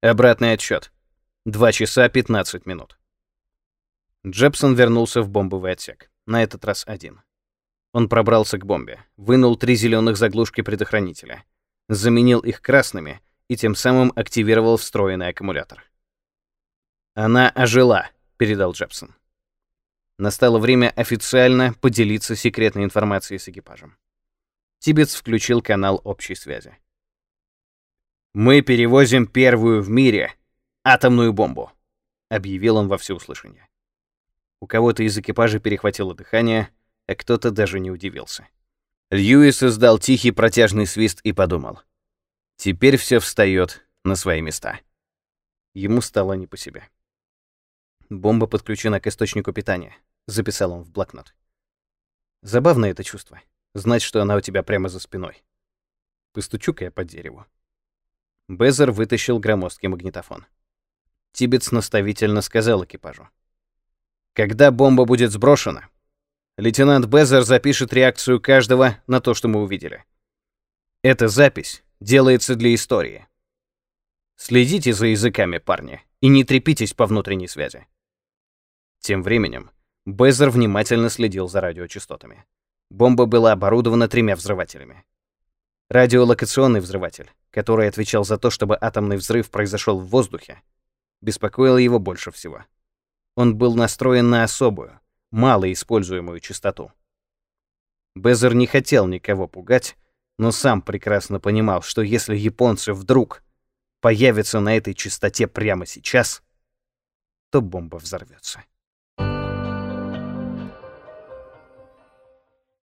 Обратный отсчет. 2 часа 15 минут. Джепсон вернулся в бомбовый отсек. На этот раз один. Он пробрался к бомбе, вынул три зеленых заглушки предохранителя, заменил их красными и тем самым активировал встроенный аккумулятор. «Она ожила», — передал Джепсон. Настало время официально поделиться секретной информацией с экипажем. Тибетс включил канал общей связи. «Мы перевозим первую в мире атомную бомбу», — объявил он во всеуслышание. У кого-то из экипажа перехватило дыхание, а кто-то даже не удивился. Льюис издал тихий протяжный свист и подумал. Теперь все встает на свои места. Ему стало не по себе. «Бомба подключена к источнику питания», — записал он в блокнот. «Забавное это чувство. Знать, что она у тебя прямо за спиной. Постучу-ка я по дереву». Безер вытащил громоздкий магнитофон. Тибетс наставительно сказал экипажу. «Когда бомба будет сброшена, лейтенант Безер запишет реакцию каждого на то, что мы увидели. Эта запись делается для истории. Следите за языками, парни, и не трепитесь по внутренней связи». Тем временем Безер внимательно следил за радиочастотами. Бомба была оборудована тремя взрывателями. Радиолокационный взрыватель, который отвечал за то, чтобы атомный взрыв произошел в воздухе, беспокоил его больше всего. Он был настроен на особую, малоиспользуемую частоту. Безер не хотел никого пугать, но сам прекрасно понимал, что если японцы вдруг появятся на этой частоте прямо сейчас, то бомба взорвется.